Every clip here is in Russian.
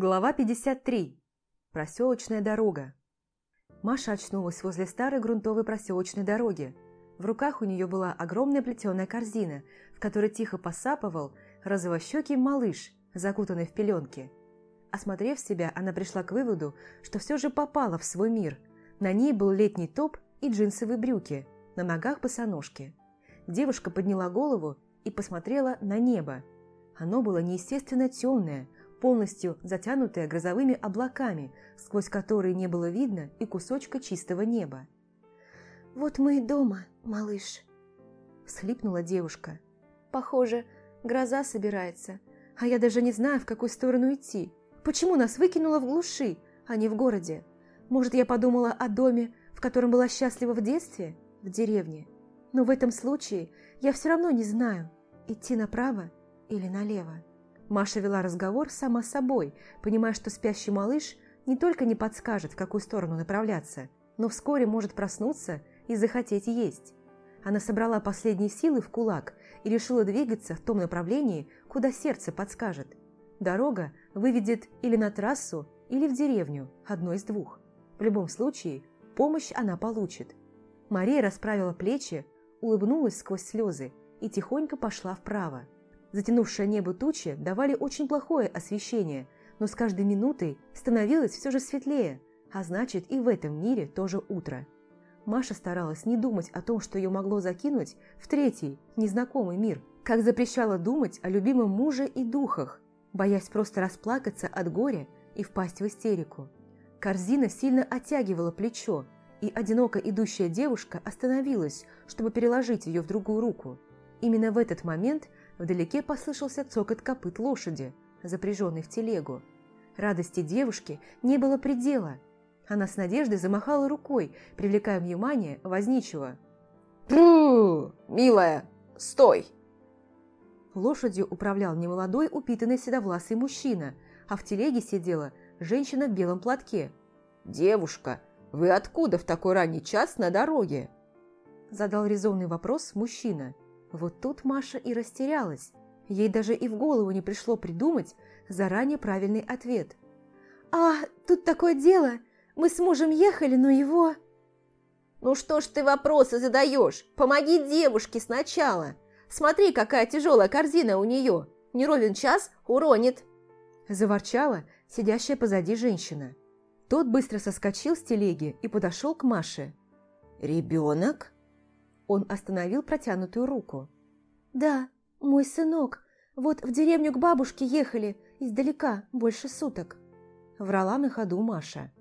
Глава 53. Проселочная дорога. Маша очнулась возле старой грунтовой проселочной дороги. В руках у нее была огромная плетеная корзина, в которой тихо посапывал розовощекий малыш, закутанный в пеленки. Осмотрев себя, она пришла к выводу, что все же попала в свой мир. На ней был летний топ и джинсовые брюки, на ногах босоножки. Девушка подняла голову и посмотрела на небо. Оно было неестественно темное, полностью затянутая грозовыми облаками, сквозь которые не было видно и кусочка чистого неба. «Вот мы и дома, малыш», – всхлипнула девушка. «Похоже, гроза собирается, а я даже не знаю, в какую сторону идти. Почему нас выкинуло в глуши, а не в городе? Может, я подумала о доме, в котором была счастлива в детстве, в деревне? Но в этом случае я все равно не знаю, идти направо или налево». Маша вела разговор сама собой, понимая, что спящий малыш не только не подскажет, в какую сторону направляться, но вскоре может проснуться и захотеть есть. Она собрала последние силы в кулак и решила двигаться в том направлении, куда сердце подскажет. Дорога выведет или на трассу, или в деревню, одно из двух. В любом случае, помощь она получит. Мария расправила плечи, улыбнулась сквозь слезы и тихонько пошла вправо. Затянувшее небо тучи давали очень плохое освещение, но с каждой минутой становилось все же светлее, а значит и в этом мире тоже утро. Маша старалась не думать о том, что ее могло закинуть в третий, незнакомый мир, как запрещала думать о любимом муже и духах, боясь просто расплакаться от горя и впасть в истерику. Корзина сильно оттягивала плечо, и одиноко идущая девушка остановилась, чтобы переложить ее в другую руку. Именно в этот момент Вдалеке послышался цокот копыт лошади, запряженной в телегу. Радости девушки не было предела. Она с надеждой замахала рукой, привлекая внимание возничего. «Пру! Милая, стой!» Лошадью управлял немолодой упитанный седовласый мужчина, а в телеге сидела женщина в белом платке. «Девушка, вы откуда в такой ранний час на дороге?» Задал резонный вопрос мужчина – вот тут Маша и растерялась. Ей даже и в голову не пришло придумать заранее правильный ответ. «А, тут такое дело. Мы с мужем ехали, но его...» «Ну что ж ты вопросы задаешь? Помоги девушке сначала. Смотри, какая тяжелая корзина у нее. Не ровен час уронит». Заворчала сидящая позади женщина. Тот быстро соскочил с телеги и подошел к Маше. «Ребенок?» Он остановил протянутую руку. «Да, мой сынок. Вот в деревню к бабушке ехали, издалека, больше суток». Врала на ходу Маша.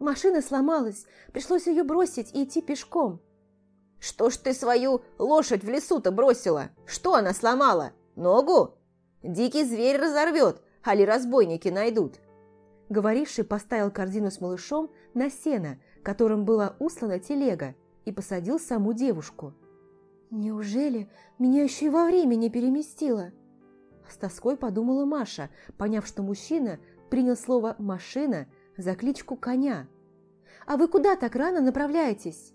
«Машина сломалась, пришлось ее бросить и идти пешком». «Что ж ты свою лошадь в лесу-то бросила? Что она сломала? Ногу? Дикий зверь разорвет, али разбойники найдут». Говоривший поставил корзину с малышом на сено, которым была услана телега, и посадил саму девушку. «Неужели меня еще и во времени переместило?» С тоской подумала Маша, поняв, что мужчина принял слово «машина» за кличку коня. «А вы куда так рано направляетесь?»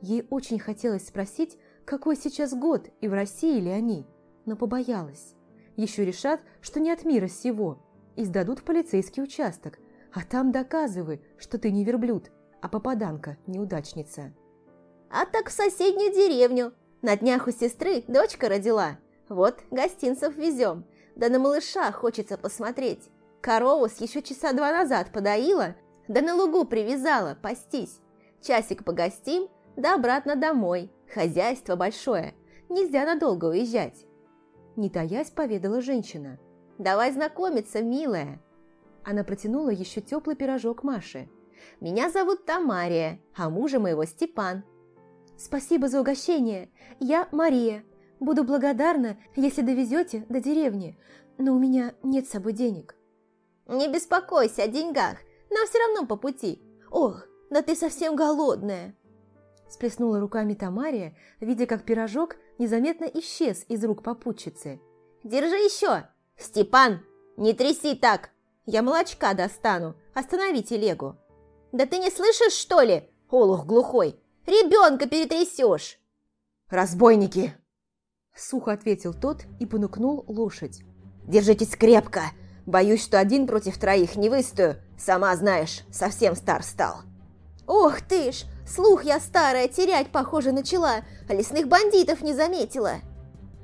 Ей очень хотелось спросить, какой сейчас год и в России ли они, но побоялась. Еще решат, что не от мира сего, и сдадут в полицейский участок, а там доказывай, что ты не верблюд, а попаданка-неудачница а так в соседнюю деревню. На днях у сестры дочка родила. Вот, гостинцев везем. Да на малыша хочется посмотреть. Корову с еще часа два назад подоила, да на лугу привязала, пастись. Часик погостим, да обратно домой. Хозяйство большое, нельзя надолго уезжать. Не таясь, поведала женщина. «Давай знакомиться, милая!» Она протянула еще теплый пирожок Маше. «Меня зовут Тамария, а мужа моего Степан. «Спасибо за угощение. Я Мария. Буду благодарна, если довезете до деревни, но у меня нет с собой денег». «Не беспокойся о деньгах, нам все равно по пути. Ох, да ты совсем голодная!» Сплеснула руками Тамария, видя, как пирожок незаметно исчез из рук попутчицы. «Держи еще! Степан, не тряси так! Я молочка достану, останови телегу!» «Да ты не слышишь, что ли, олух глухой? Ребенка перетрясешь!» «Разбойники!» Сухо ответил тот и понукнул лошадь. «Держитесь крепко! Боюсь, что один против троих не выстою. Сама знаешь, совсем стар стал». «Ох ты ж! Слух я старая терять, похоже, начала, а лесных бандитов не заметила!»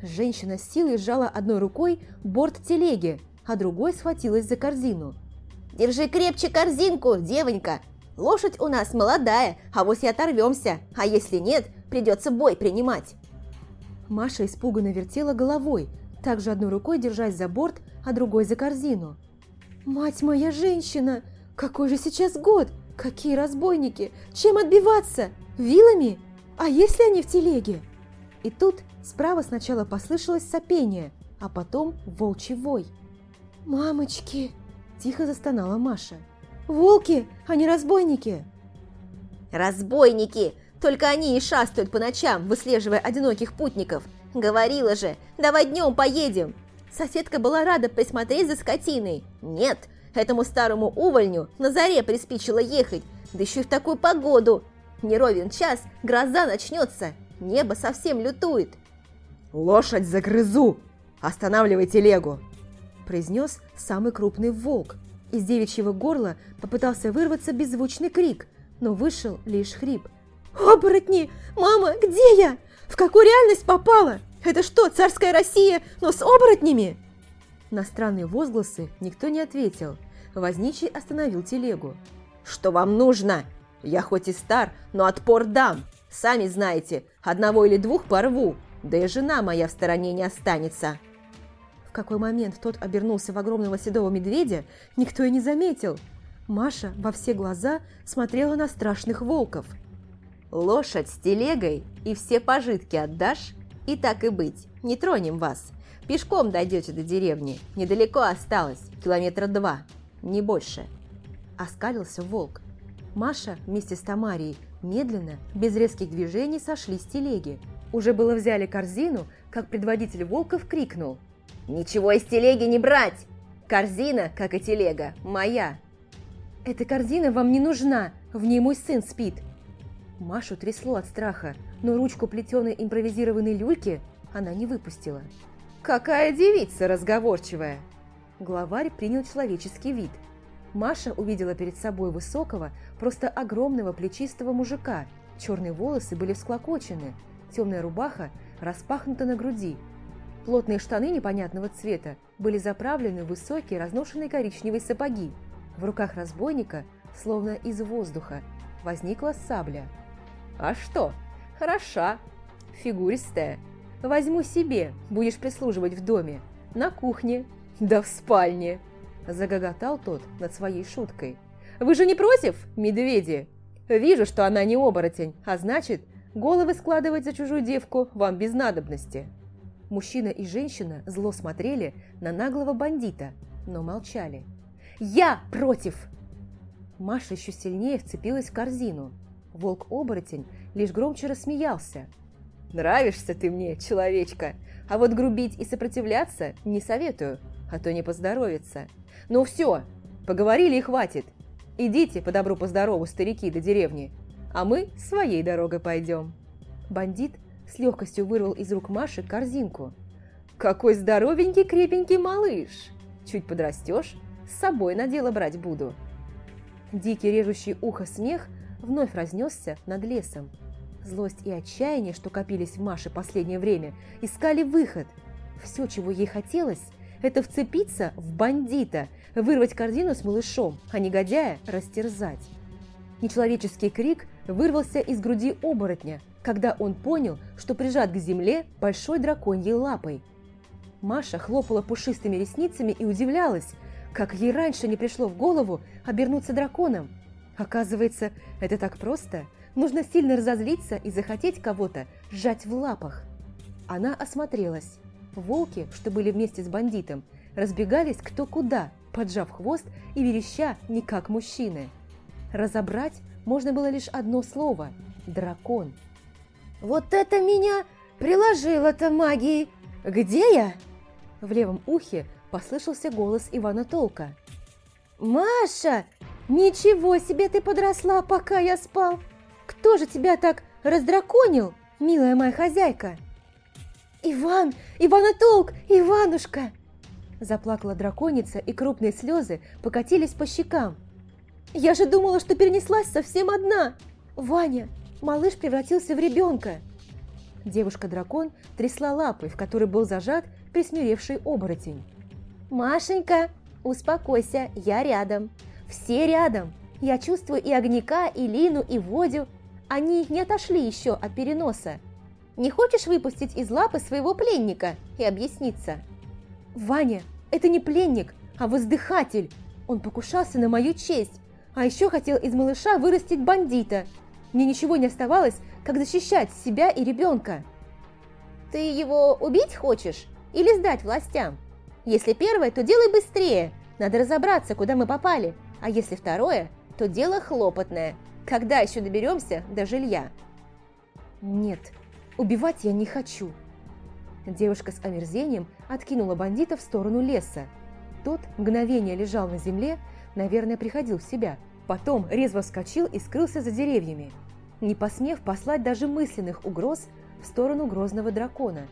Женщина с силой сжала одной рукой борт телеги, а другой схватилась за корзину. «Держи крепче корзинку, девонька! Лошадь у нас молодая, а вот и оторвемся, а если нет, придется бой принимать!» Маша испуганно вертела головой, также одной рукой держась за борт, а другой за корзину. «Мать моя женщина! Какой же сейчас год! Какие разбойники! Чем отбиваться? Вилами? А если они в телеге?» И тут справа сначала послышалось сопение, а потом волчий вой. «Мамочки!» – тихо застонала Маша. «Волки, а не разбойники!» «Разбойники! Только они и шастают по ночам, выслеживая одиноких путников. Говорила же, давай днем поедем!» Соседка была рада присмотреть за скотиной. Нет, этому старому увольню на заре приспичило ехать, да еще и в такую погоду. Не ровен час, гроза начнется, небо совсем лютует. «Лошадь загрызу! Останавливай телегу!» произнес самый крупный волк. Из девичьего горла попытался вырваться беззвучный крик, но вышел лишь хрип. «Оборотни! Мама, где я? В какую реальность попала? Это что, царская Россия, но с оборотнями?» На странные возгласы никто не ответил. Возничий остановил телегу. «Что вам нужно? Я хоть и стар, но отпор дам. Сами знаете, одного или двух порву, да и жена моя в стороне не останется». В какой момент тот обернулся в огромного седого медведя, никто и не заметил. Маша во все глаза смотрела на страшных волков. «Лошадь с телегой и все пожитки отдашь?» И так и быть, не тронем вас. Пешком дойдете до деревни. Недалеко осталось, километра два, не больше. Оскалился волк. Маша вместе с Тамарией медленно, без резких движений сошли с телеги. Уже было взяли корзину, как предводитель волков крикнул. «Ничего из телеги не брать! Корзина, как и телега, моя!» «Эта корзина вам не нужна, в ней мой сын спит!» Машу трясло от страха, но ручку плетеной импровизированной люльки она не выпустила. «Какая девица разговорчивая!» Главарь принял человеческий вид. Маша увидела перед собой высокого, просто огромного плечистого мужика. Черные волосы были всклокочены, темная рубаха распахнута на груди. Плотные штаны непонятного цвета были заправлены в высокие разношенные коричневые сапоги. В руках разбойника, словно из воздуха, возникла сабля – а что? Хороша, фигуристая. Возьму себе, будешь прислуживать в доме, на кухне, да в спальне. Загоготал тот над своей шуткой. Вы же не против, медведи? Вижу, что она не оборотень, а значит, головы складывать за чужую девку вам без надобности. Мужчина и женщина зло смотрели на наглого бандита, но молчали. «Я против!» Маша еще сильнее вцепилась в корзину – Волк-оборотень лишь громче рассмеялся. «Нравишься ты мне, человечка, а вот грубить и сопротивляться не советую, а то не поздоровится. Ну все, поговорили и хватит. Идите по добру, по здорову, старики, до деревни, а мы своей дорогой пойдем». Бандит с легкостью вырвал из рук Маши корзинку. «Какой здоровенький, крепенький малыш! Чуть подрастешь, с собой на дело брать буду». Дикий режущий ухо смех вновь разнесся над лесом. Злость и отчаяние, что копились в Маше последнее время, искали выход. Все, чего ей хотелось, это вцепиться в бандита, вырвать корзину с малышом, а негодяя растерзать. Нечеловеческий крик вырвался из груди оборотня, когда он понял, что прижат к земле большой драконьей лапой. Маша хлопала пушистыми ресницами и удивлялась, как ей раньше не пришло в голову обернуться драконом. Оказывается, это так просто. Нужно сильно разозлиться и захотеть кого-то сжать в лапах. Она осмотрелась. Волки, что были вместе с бандитом, разбегались кто куда, поджав хвост и вереща не как мужчины. Разобрать можно было лишь одно слово – дракон. «Вот это меня приложило-то магией! Где я?» В левом ухе послышался голос Ивана Толка. «Маша, «Ничего себе ты подросла, пока я спал! Кто же тебя так раздраконил, милая моя хозяйка?» «Иван! Ивана Толк! Иванушка!» Заплакала драконица, и крупные слезы покатились по щекам. «Я же думала, что перенеслась совсем одна! Ваня, малыш превратился в ребенка!» Девушка-дракон трясла лапой, в которой был зажат присмиревший оборотень. «Машенька, успокойся, я рядом. Все рядом. Я чувствую и огняка, и Лину, и Водю. Они не отошли еще от переноса. Не хочешь выпустить из лапы своего пленника и объясниться?» «Ваня, это не пленник, а воздыхатель. Он покушался на мою честь, а еще хотел из малыша вырастить бандита. Мне ничего не оставалось, как защищать себя и ребенка». «Ты его убить хочешь или сдать властям? Если первое, то делай быстрее. Надо разобраться, куда мы попали. А если второе, то дело хлопотное. Когда еще доберемся до жилья?» «Нет, убивать я не хочу». Девушка с омерзением откинула бандита в сторону леса. Тот мгновение лежал на земле, наверное, приходил в себя. Потом резво вскочил и скрылся за деревьями, не посмев послать даже мысленных угроз в сторону грозного дракона.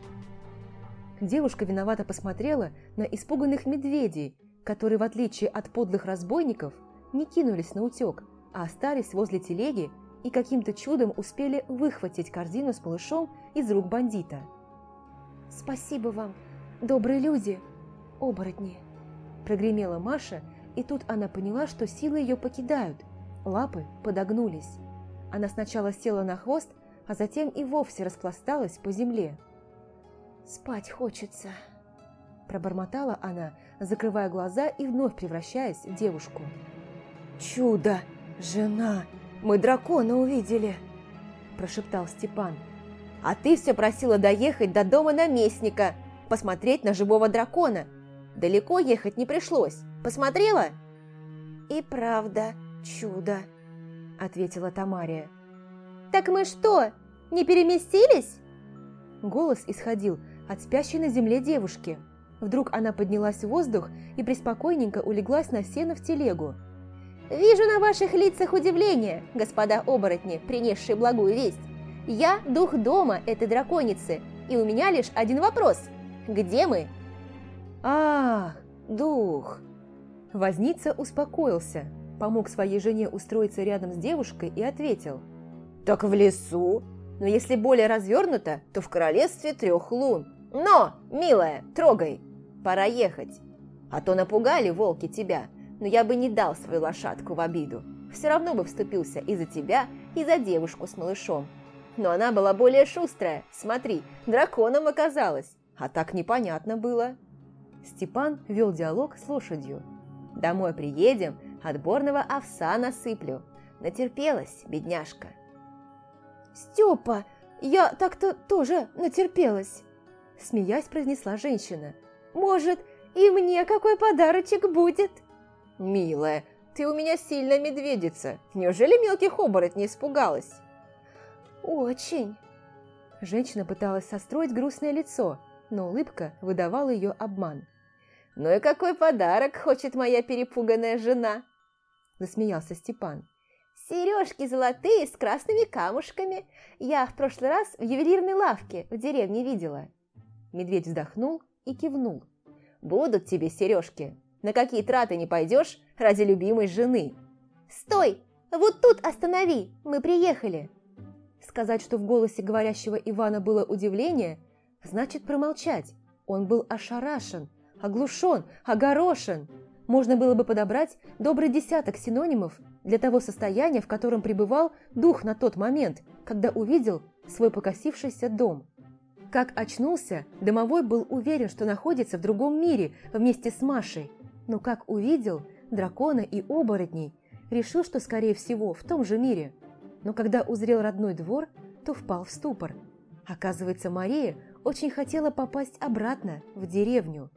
Девушка виновато посмотрела на испуганных медведей, которые, в отличие от подлых разбойников, не кинулись на утек, а остались возле телеги и каким-то чудом успели выхватить корзину с малышом из рук бандита. «Спасибо вам, добрые люди, оборотни!» Прогремела Маша, и тут она поняла, что силы ее покидают, лапы подогнулись. Она сначала села на хвост, а затем и вовсе распласталась по земле. «Спать хочется», – пробормотала она, закрывая глаза и вновь превращаясь в девушку. «Чудо! Жена! Мы дракона увидели!» – прошептал Степан. А ты все просила доехать до дома наместника, посмотреть на живого дракона. Далеко ехать не пришлось. Посмотрела?» «И правда, чудо», — ответила Тамария. «Так мы что, не переместились?» Голос исходил от спящей на земле девушки. Вдруг она поднялась в воздух и преспокойненько улеглась на сено в телегу. «Вижу на ваших лицах удивление, господа оборотни, принесшие благую весть. Я дух дома этой драконицы, и у меня лишь один вопрос. Где мы? Ах, дух! Возница успокоился, помог своей жене устроиться рядом с девушкой и ответил. Так в лесу. Но если более развернуто, то в королевстве трех лун. Но, милая, трогай. Пора ехать. А то напугали волки тебя, но я бы не дал свою лошадку в обиду. Все равно бы вступился и за тебя, и за девушку с малышом но она была более шустрая. Смотри, драконом оказалась. А так непонятно было. Степан вел диалог с лошадью. «Домой приедем, отборного овса насыплю. Натерпелась, бедняжка». «Степа, я так-то тоже натерпелась», – смеясь произнесла женщина. «Может, и мне какой подарочек будет?» «Милая, ты у меня сильная медведица. Неужели мелких оборотней испугалась?» «Очень!» Женщина пыталась состроить грустное лицо, но улыбка выдавала ее обман. «Ну и какой подарок хочет моя перепуганная жена?» Засмеялся Степан. «Сережки золотые с красными камушками. Я в прошлый раз в ювелирной лавке в деревне видела». Медведь вздохнул и кивнул. «Будут тебе сережки. На какие траты не пойдешь ради любимой жены?» «Стой! Вот тут останови! Мы приехали!» Сказать, что в голосе говорящего Ивана было удивление, значит промолчать. Он был ошарашен, оглушен, огорошен. Можно было бы подобрать добрый десяток синонимов для того состояния, в котором пребывал дух на тот момент, когда увидел свой покосившийся дом. Как очнулся, домовой был уверен, что находится в другом мире вместе с Машей. Но как увидел дракона и оборотней, решил, что, скорее всего, в том же мире – но когда узрел родной двор, то впал в ступор. Оказывается, Мария очень хотела попасть обратно в деревню.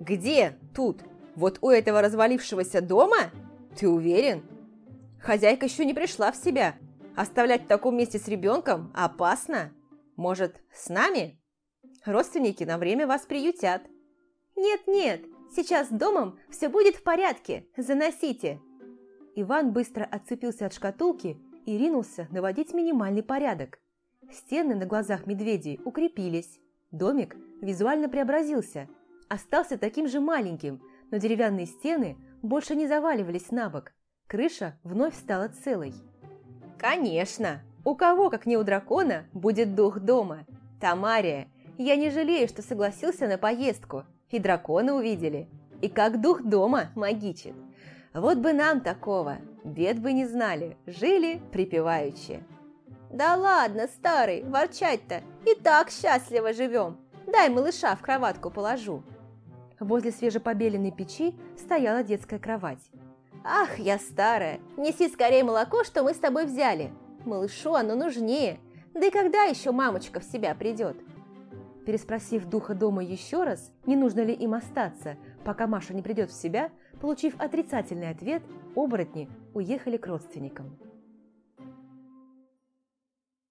«Где тут? Вот у этого развалившегося дома? Ты уверен? Хозяйка еще не пришла в себя. Оставлять в таком месте с ребенком опасно. Может, с нами? Родственники на время вас приютят». «Нет-нет, сейчас с домом все будет в порядке, заносите». Иван быстро отцепился от шкатулки и ринулся наводить минимальный порядок. Стены на глазах медведей укрепились, домик визуально преобразился, остался таким же маленьким, но деревянные стены больше не заваливались на бок. Крыша вновь стала целой. «Конечно! У кого, как не у дракона, будет дух дома? Тамария, я не жалею, что согласился на поездку. И дракона увидели. И как дух дома магичит. Вот бы нам такого, бед бы не знали, жили припеваючи». «Да ладно, старый, ворчать-то, и так счастливо живем. Дай малыша в кроватку положу». Возле свежепобеленной печи стояла детская кровать. «Ах, я старая! Неси скорее молоко, что мы с тобой взяли. Малышу оно нужнее. Да и когда еще мамочка в себя придет?» Переспросив духа дома еще раз, не нужно ли им остаться, пока Маша не придет в себя, получив отрицательный ответ, оборотни уехали к родственникам.